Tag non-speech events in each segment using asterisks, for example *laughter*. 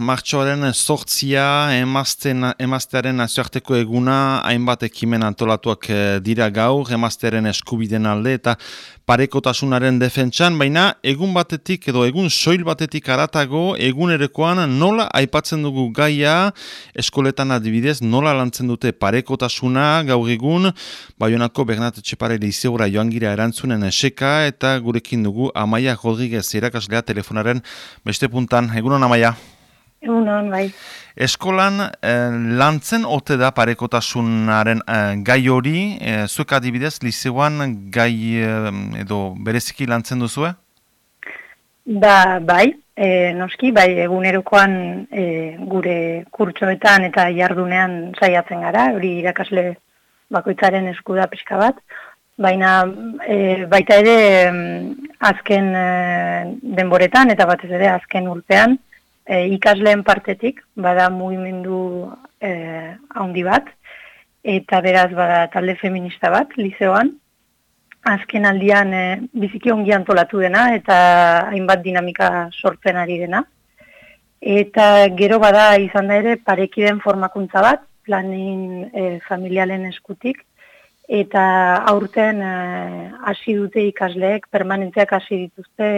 martxoaren sortzia emaztearen nazioarteko eguna hainbat ekimen antolatuak eh, dira gaur emaztearen eskubiden alde eta parekotasunaren defentsan, baina egun batetik edo egun soil batetik aratago egunerekoan nola aipatzen dugu gaia eskoletan adibidez nola lantzen dute parekotasuna gaur egun Baionako Bernat Txepare Lizeura joan gira erantzunen eseka eta gurekin dugu Amaia Rodriguez irakaslea telefonaren beste puntan. Egunon Amaia? Egunon, bai. Eskolan eh, lantzen ote da parekotasunaren eh, gai hori, eh, zuek adibidez, liseuan gai eh, edo bereziki lantzen duzue? Ba, bai, e, noski, bai, egunerokoan e, gure kurtsoetan eta jardunean saiatzen gara, hori irakasle bakoitzaren eskuda pixka bat, baina e, baita ere azken e, denboretan eta batez ere azken urtean, e, ikasleen partetik, bada mugimendu e, handi bat, eta beraz bada talde feminista bat, liseoan, azken aldian e, biziki ongi antolatu dena, eta hainbat dinamika sortzen ari dena. Eta gero bada izan da ere parekiden formakuntza bat, planin e, familialen eskutik, eta aurten e, hasi dute ikasleek, permanentziak hasi dituzte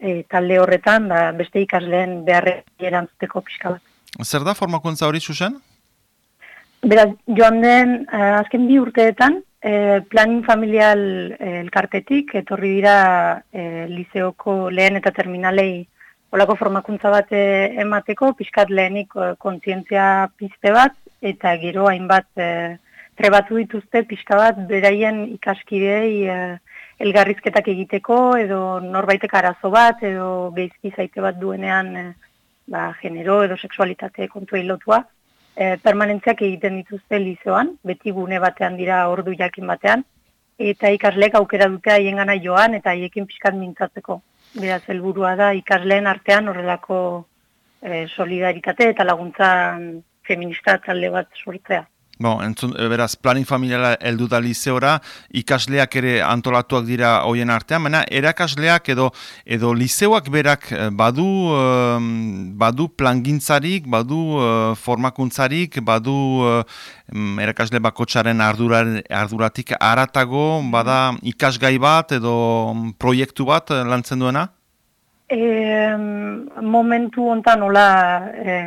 e, talde horretan, da, ba, beste ikasleen beharre erantzuteko pixka bat. Zer da formakuntza hori zuzen? Beraz, joan den, uh, azken bi urteetan, uh, planin familial uh, elkartetik, etorri dira uh, liseoko lehen eta terminalei olako formakuntza bat emateko, pixkat lehenik kontzientzia pizte bat, eta gero hainbat uh, trebatu dituzte pixka bat, beraien ikaskidei elgarrizketak egiteko edo norbaitek arazo bat edo geizki zaite bat duenean e, ba, genero edo sexualitate kontu lotua e, permanentziak egiten dituzte lizoan, beti gune batean dira ordu jakin batean eta ikaslek aukera dute haien gana joan eta haiekin pixkat mintzatzeko. Beraz, helburua da ikasleen artean horrelako e, solidaritate eta laguntza feminista talde bat sortzea. Bon, entzun, eh, beraz, planin familiala eldu da liseora, ikasleak ere antolatuak dira hoien artean, baina erakasleak edo edo liseoak berak eh, badu uh, badu plangintzarik, badu uh, formakuntzarik, badu uh, erakasle bakotxaren arduratik aratago, bada ikasgai bat edo proiektu bat lantzen duena? E, momentu hontan hola... E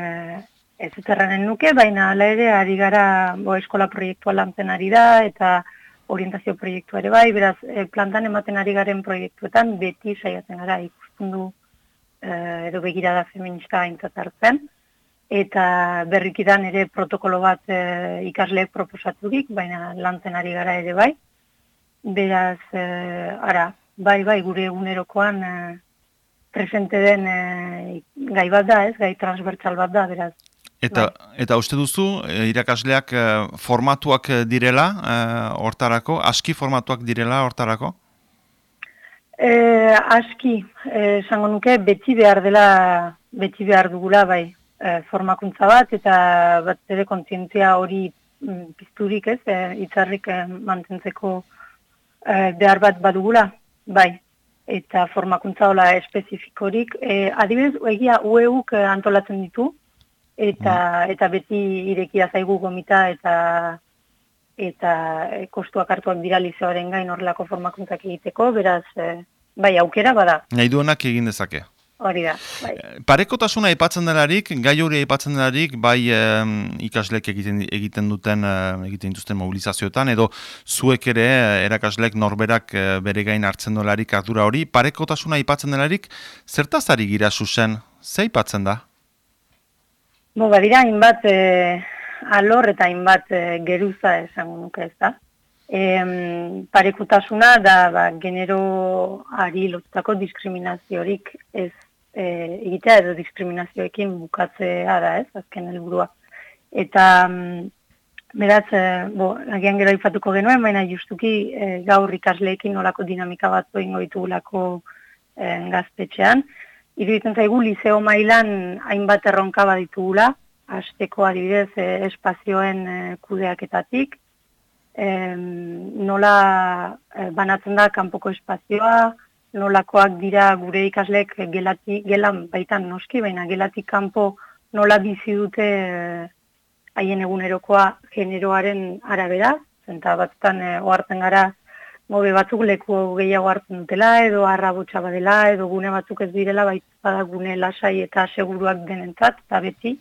ez zerranen nuke, baina ala ere ari gara bo, eskola proiektua lantzen ari da eta orientazio proiektua ere bai, beraz e, plantan ematen ari garen proiektuetan beti saiatzen gara ikusten du e, edo begirada feminista aintzat hartzen eta berrikidan ere protokolo bat e, ikasleek proposaturik, baina lantzen ari gara ere bai. Beraz, e, ara, bai, bai, gure egunerokoan e, presente den e, gai bat da, ez, gai transbertsal bat da, beraz, Eta, bai. eta uste duzu, eh, irakasleak eh, formatuak eh, direla hortarako, aski formatuak direla hortarako? E, aski, esango nuke, beti behar dela, beti behar dugula, bai, formakuntza bat, eta bat ere kontzientzia hori mm, pizturik ez, e, itzarrik mantentzeko behar bat badugula, bai, eta formakuntza hola espezifikorik. E, adibidez, egia UEUk antolatzen ditu, eta eta beti irekia zaigu gomita eta eta e, kostuak hartuak dira lizeoaren gain horrelako formakuntzak egiteko, beraz, e, bai, aukera bada. Nahi duenak egin dezake. Hori da, bai. E, parekotasuna aipatzen delarik, gai hori aipatzen delarik, bai e, ikaslek egiten, egiten duten, egiten dituzten mobilizazioetan, edo zuek ere, erakaslek norberak bere gain hartzen delarik ardura hori, parekotasuna aipatzen delarik, zertazari gira susen, ze aipatzen da? Bo, badira, hainbat e, alor eta hainbat e, geruza esango nuke ez da. E, parekutasuna da ba, genero ari lotutako diskriminaziorik ez e, egitea edo diskriminazioekin bukatzea da ez, azken helburua. Eta mm, beraz, e, bo, agian gero ifatuko genuen, baina justuki e, gaur ikasleekin nolako dinamika bat zoin goitugulako e, gaztetxean, iruditzen zaigu liceo mailan hainbat erronka baditugula, hasteko adibidez eh, espazioen eh, kudeaketatik, eh, nola eh, banatzen da kanpoko espazioa, nolakoak dira gure ikaslek gelati, gelan baitan noski, baina gelatik kanpo nola bizi dute haien egunerokoa generoaren arabera, zenta batzutan e, ohartzen gara mobe batzuk leku gehiago hartzen dutela, edo harra botxa badela, edo gune batzuk ez direla, baita gune lasai eta seguruak denentzat, eta beti.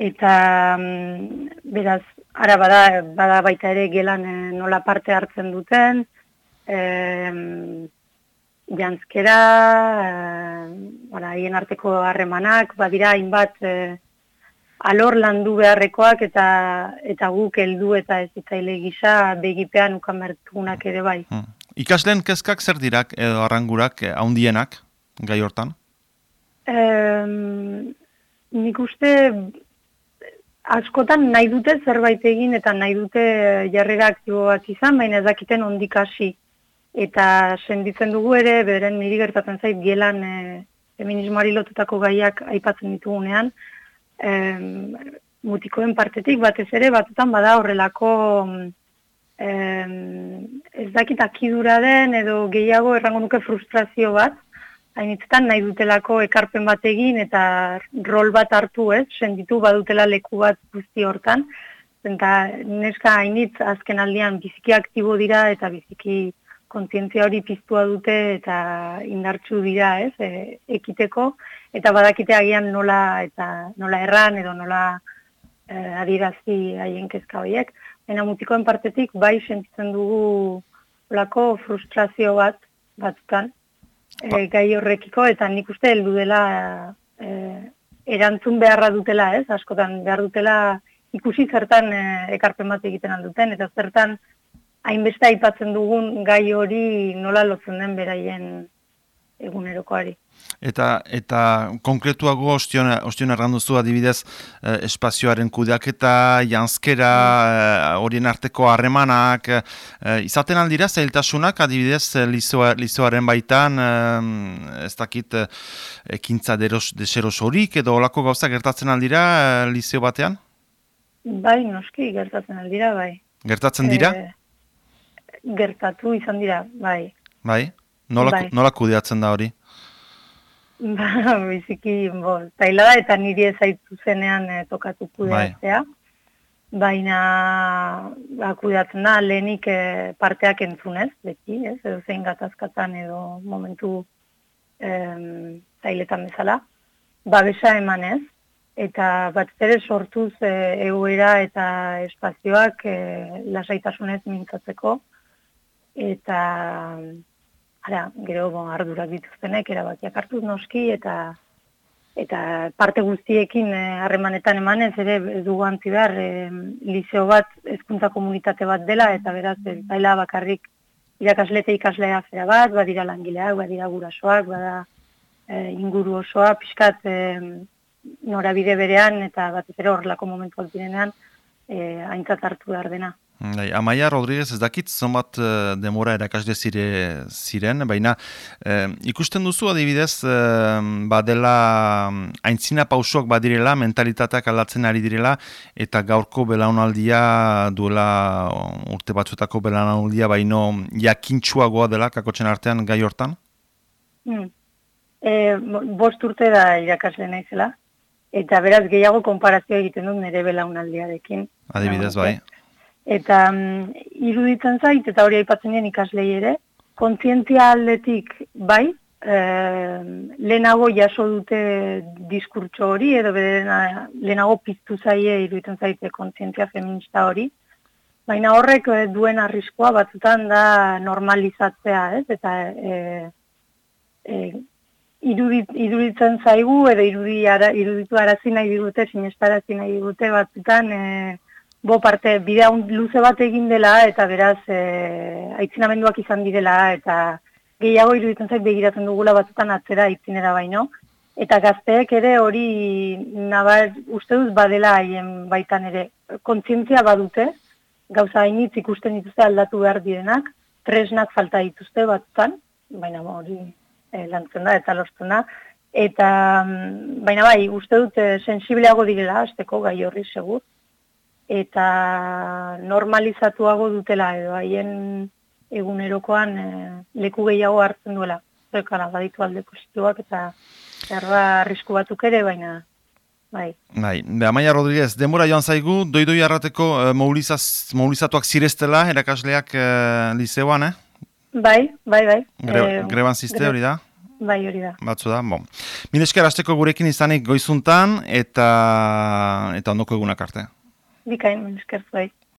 Eta mm, beraz, ara bada, bada baita ere gelan e, nola parte hartzen duten, e, jantzkera, e, haien arteko harremanak, badira hainbat e, alor landu beharrekoak eta eta guk heldu eta ez itzaile gisa begipean ukan bertugunak ere bai. Hmm. Ikasleen kezkak zer dirak edo arrangurak eh, haundienak gai hortan? Um, nik uste askotan nahi dute zerbait egin eta nahi dute jarrera aktibo bat izan, baina ez dakiten ondik hasi. Eta senditzen dugu ere, beren niri gertatzen zait, gelan e, feminismoari lotutako gaiak aipatzen ditugunean, em, mutikoen partetik batez ere batutan bada horrelako em, ez dakit akidura den edo gehiago errango nuke frustrazio bat, hainitzetan nahi dutelako ekarpen bat egin eta rol bat hartu ez, senditu badutela leku bat guzti hortan, eta neska hainitz azken aldian biziki aktibo dira eta biziki kontzientzia hori piztua dute eta indartsu dira, ez, e, ekiteko eta badakite agian nola eta nola erran edo nola e, adirazi haien kezka horiek. Baina mutikoen partetik bai sentitzen dugu olako frustrazio bat batzutan e, ba. gai horrekiko eta nik uste heldu dela e, erantzun beharra dutela, ez, askotan behar dutela ikusi zertan e, ekarpen bat egiten alduten eta zertan hainbeste aipatzen dugun gai hori nola lotzen den beraien egunerokoari. Eta eta konkretuago ostion ostion erranduzu adibidez eh, espazioaren kudeaketa janskera eh, horien arteko harremanak eh, izaten aldira zailtasunak adibidez eh, lizoa, lizoaren baitan eh, ez dakit eh, ekintza deros deseros horik edo olako gauza gertatzen aldira eh, lizeo batean? Bai, noski gertatzen aldira bai. Gertatzen dira? Eh, gertatu izan dira, bai. Bai? Nola, bai. nola kudeatzen da hori? *laughs* Ba, biziki, bo, zaila da eta niri ezaitu zenean e, tokatu kudeatzea. Bai. Baina, ba, kudeatzen da, lehenik e, parteak entzunez, beti, ez, edo zein gatazkatan edo momentu e, zailetan bezala. Babesa emanez, eta bat ere sortuz e, egoera eta espazioak e, lasaitasunez mintzatzeko eta ara, gero bon, ardurak dituztenek erabakiak hartu noski eta eta parte guztiekin eh, harremanetan eh, emanez ere ez dugu antzi behar eh, liceo bat hezkuntza komunitate bat dela eta beraz ez baila bakarrik irakaslete ikaslea zera bat, badira langileak, badira gurasoak, bada eh, inguru osoa, pixkat eh, norabide berean eta bat ere horrelako momentuak direnean eh, aintzat hartu behar dena. Bai, Amaia Rodriguez ez dakit zonbat uh, demora erakasle zire, ziren, baina uh, ikusten duzu adibidez uh, badela aintzina pausoak badirela, mentalitateak aldatzen ari direla, eta gaurko belaunaldia duela urte batzuetako belaunaldia baino jakintxuagoa dela kakotxen artean gai hortan? Hmm. E, bost urte da irakasle naizela, eta beraz gehiago konparazio egiten dut nire belaunaldiarekin. Adibidez, bai. Eta um, iruditzen zait, eta hori aipatzen den ikaslei ere, kontzientzia aldetik bai, e, lehenago jaso dute diskurtso hori, edo bedena, lehenago piztu zaie iruditzen zaite kontzientzia feminista hori, baina horrek eh, duen arriskoa batzutan da normalizatzea, ez? Eta e, e, iruditzen zaigu, edo irudi ara, iruditu arazi nahi digute, sinestarazi nahi digute batzutan, e, bo parte, bidea luze bat egin dela, eta beraz, e, aitzinamenduak izan direla, eta gehiago iruditzen zait begiratzen dugula batzutan atzera aitzinera baino. Eta gazteek ere hori nabar uste duz badela haien baitan ere kontzientzia badute, gauza hainitz ikusten dituzte aldatu behar direnak, tresnak falta dituzte batzutan, baina hori e, lantzen da eta lortzen da. Eta, mm, baina bai, uste dut sensibleago direla, azteko gai horri segur, eta normalizatuago dutela edo haien egunerokoan e, leku gehiago hartzen duela. Zekana, baditu alde posituak eta erra arrisku batuk ere, baina bai. Bai, Amaia Rodriguez, demora joan zaigu, doidoi arrateko uh, mobilizaz, mobilizatuak zirestela, erakasleak uh, liceoan, eh? Bai, bai, bai. Gre, e, greban ziste hori da? Bai, hori da. Batzu da, bon. Asteko gurekin izanik goizuntan eta eta ondoko egunak arte. Bikain, minesker bai.